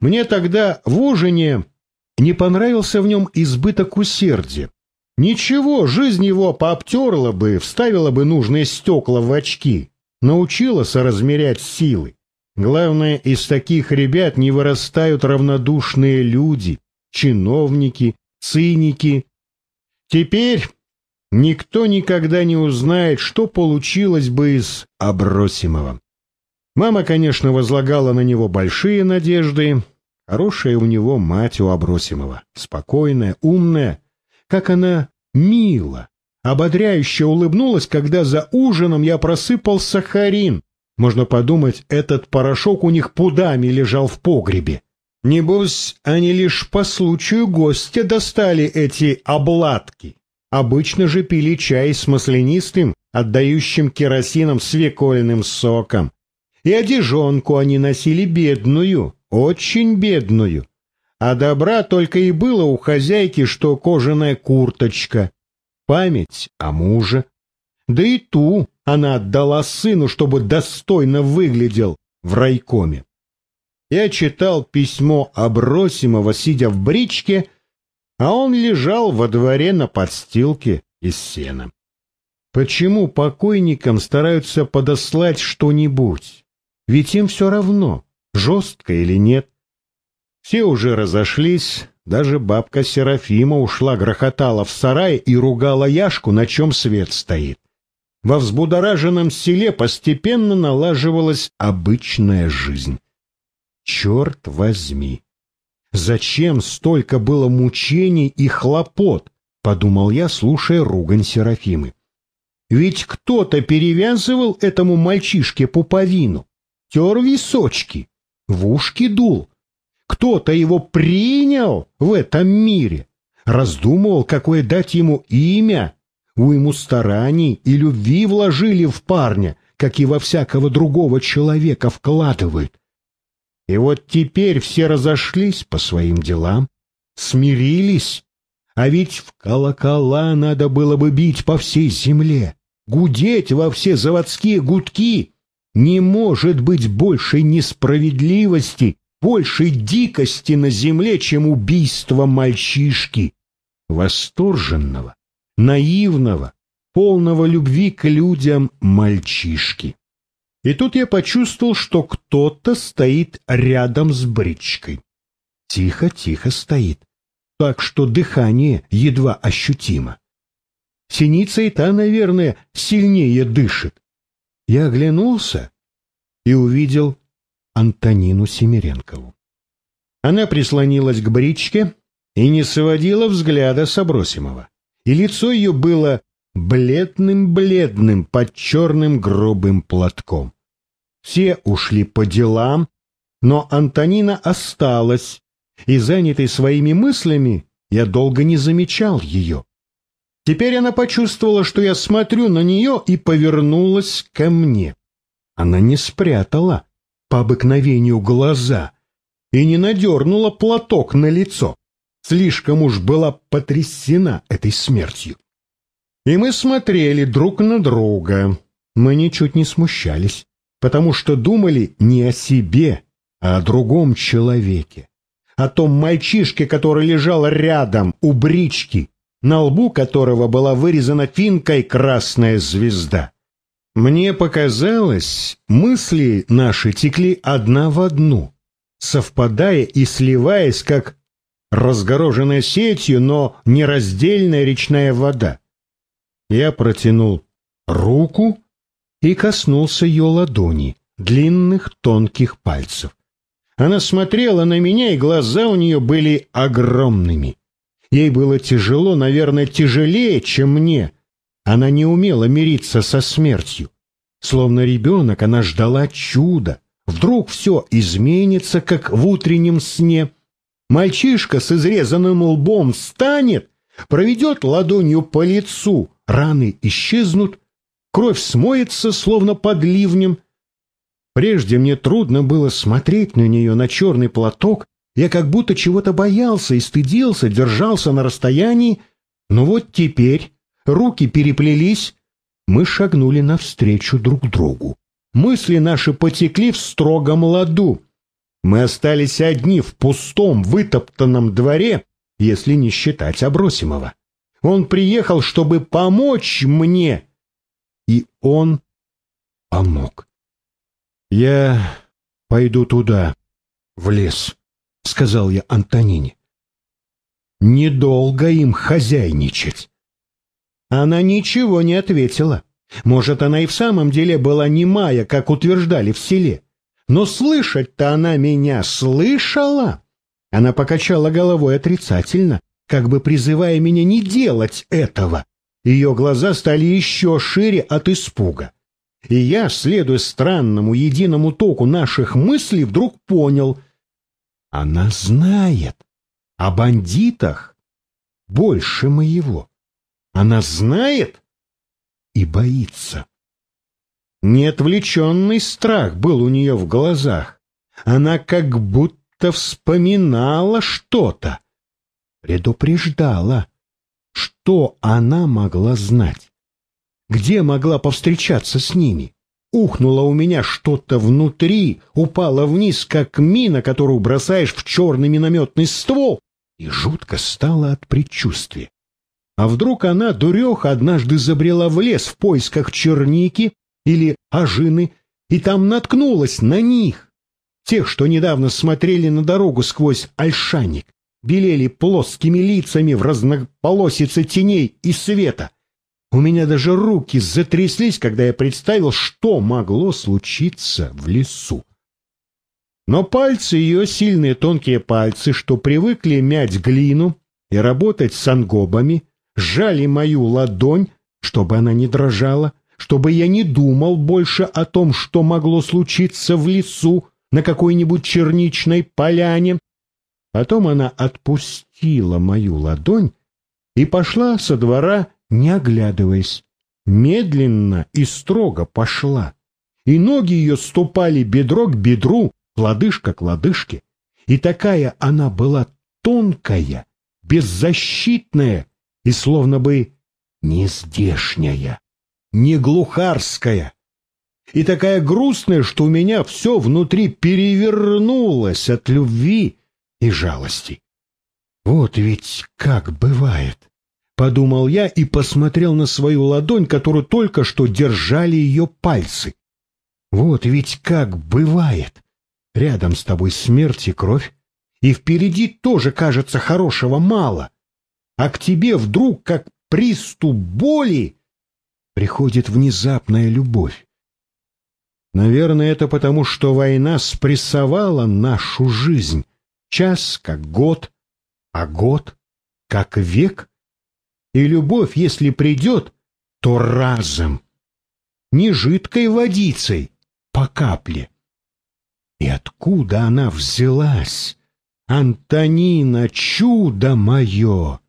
Мне тогда в ужине не понравился в нем избыток усердия. Ничего, жизнь его пообтерла бы, вставила бы нужные стекла в очки, научила соразмерять силы. Главное, из таких ребят не вырастают равнодушные люди, чиновники, циники. Теперь никто никогда не узнает, что получилось бы из Обросимого. Мама, конечно, возлагала на него большие надежды. Хорошая у него мать у Обросимова, спокойная, умная, как она мило, ободряюще улыбнулась, когда за ужином я просыпал сахарин. Можно подумать, этот порошок у них пудами лежал в погребе. Небось, они лишь по случаю гостя достали эти обладки. Обычно же пили чай с маслянистым, отдающим керосином свекольным соком. И одежонку они носили бедную, очень бедную. А добра только и было у хозяйки, что кожаная курточка. Память о муже. Да и ту она отдала сыну, чтобы достойно выглядел в райкоме. Я читал письмо Абросимова, сидя в бричке, а он лежал во дворе на подстилке из сена. Почему покойникам стараются подослать что-нибудь? Ведь им все равно, жестко или нет. Все уже разошлись, даже бабка Серафима ушла, грохотала в сарай и ругала Яшку, на чем свет стоит. Во взбудораженном селе постепенно налаживалась обычная жизнь. Черт возьми! Зачем столько было мучений и хлопот, подумал я, слушая ругань Серафимы. Ведь кто-то перевязывал этому мальчишке пуповину, тер височки, в ушки дул, кто-то его принял в этом мире, раздумывал, какое дать ему имя, уйму стараний и любви вложили в парня, как и во всякого другого человека вкладывают. И вот теперь все разошлись по своим делам, смирились, а ведь в колокола надо было бы бить по всей земле, гудеть во все заводские гудки. Не может быть большей несправедливости большей дикости на земле, чем убийство мальчишки, восторженного, наивного, полного любви к людям мальчишки. И тут я почувствовал, что кто-то стоит рядом с бричкой. Тихо-тихо стоит, так что дыхание едва ощутимо. Синица и та, наверное, сильнее дышит. Я оглянулся и увидел Антонину Семиренкову. Она прислонилась к бричке и не сводила взгляда с Абросимова, и лицо ее было бледным-бледным под черным грубым платком. Все ушли по делам, но Антонина осталась, и, занятой своими мыслями, я долго не замечал ее. Теперь она почувствовала, что я смотрю на нее, и повернулась ко мне. Она не спрятала по обыкновению глаза и не надернула платок на лицо. Слишком уж была потрясена этой смертью. И мы смотрели друг на друга. Мы ничуть не смущались, потому что думали не о себе, а о другом человеке. О том мальчишке, который лежал рядом у брички, на лбу которого была вырезана финкой красная звезда. Мне показалось, мысли наши текли одна в одну, совпадая и сливаясь, как разгороженная сетью, но нераздельная речная вода. Я протянул руку и коснулся ее ладони, длинных тонких пальцев. Она смотрела на меня, и глаза у нее были огромными. Ей было тяжело, наверное, тяжелее, чем мне — она не умела мириться со смертью. Словно ребенок, она ждала чуда. Вдруг все изменится, как в утреннем сне. Мальчишка с изрезанным лбом встанет, проведет ладонью по лицу, раны исчезнут, кровь смоется, словно под ливнем. Прежде мне трудно было смотреть на нее, на черный платок. Я как будто чего-то боялся и стыдился, держался на расстоянии. Но вот теперь руки переплелись, мы шагнули навстречу друг другу. Мысли наши потекли в строгом ладу. Мы остались одни в пустом, вытоптанном дворе, если не считать Абросимова. Он приехал, чтобы помочь мне, и он помог. «Я пойду туда, в лес», — сказал я Антонине. «Недолго им хозяйничать». Она ничего не ответила. Может, она и в самом деле была немая, как утверждали в селе. Но слышать-то она меня слышала. Она покачала головой отрицательно, как бы призывая меня не делать этого. Ее глаза стали еще шире от испуга. И я, следуя странному единому току наших мыслей, вдруг понял. Она знает о бандитах больше моего. Она знает и боится. Неотвлеченный страх был у нее в глазах. Она как будто вспоминала что-то, предупреждала. Что она могла знать? Где могла повстречаться с ними? Ухнуло у меня что-то внутри, упало вниз, как мина, которую бросаешь в черный минометный ствол, и жутко стало от предчувствия. А вдруг она, дуреха, однажды забрела в лес в поисках черники или ожины, и там наткнулась на них, тех, что недавно смотрели на дорогу сквозь альшаник, белели плоскими лицами в разнополосице теней и света. У меня даже руки затряслись, когда я представил, что могло случиться в лесу. Но пальцы ее, сильные тонкие пальцы, что привыкли мять глину и работать с ангобами, сжали мою ладонь, чтобы она не дрожала, чтобы я не думал больше о том, что могло случиться в лесу на какой-нибудь черничной поляне. Потом она отпустила мою ладонь и пошла со двора, не оглядываясь. Медленно и строго пошла. И ноги ее ступали бедро к бедру, лодыжка к лодыжке. И такая она была тонкая, беззащитная, и словно бы не здешняя, не глухарская, и такая грустная, что у меня все внутри перевернулось от любви и жалости. Вот ведь как бывает, подумал я и посмотрел на свою ладонь, которую только что держали ее пальцы. Вот ведь как бывает. Рядом с тобой смерть и кровь, и впереди тоже, кажется, хорошего мало а к тебе вдруг, как приступ боли, приходит внезапная любовь. Наверное, это потому, что война спрессовала нашу жизнь. Час как год, а год как век. И любовь, если придет, то разом, не жидкой водицей, по капле. И откуда она взялась? Антонина, чудо мое!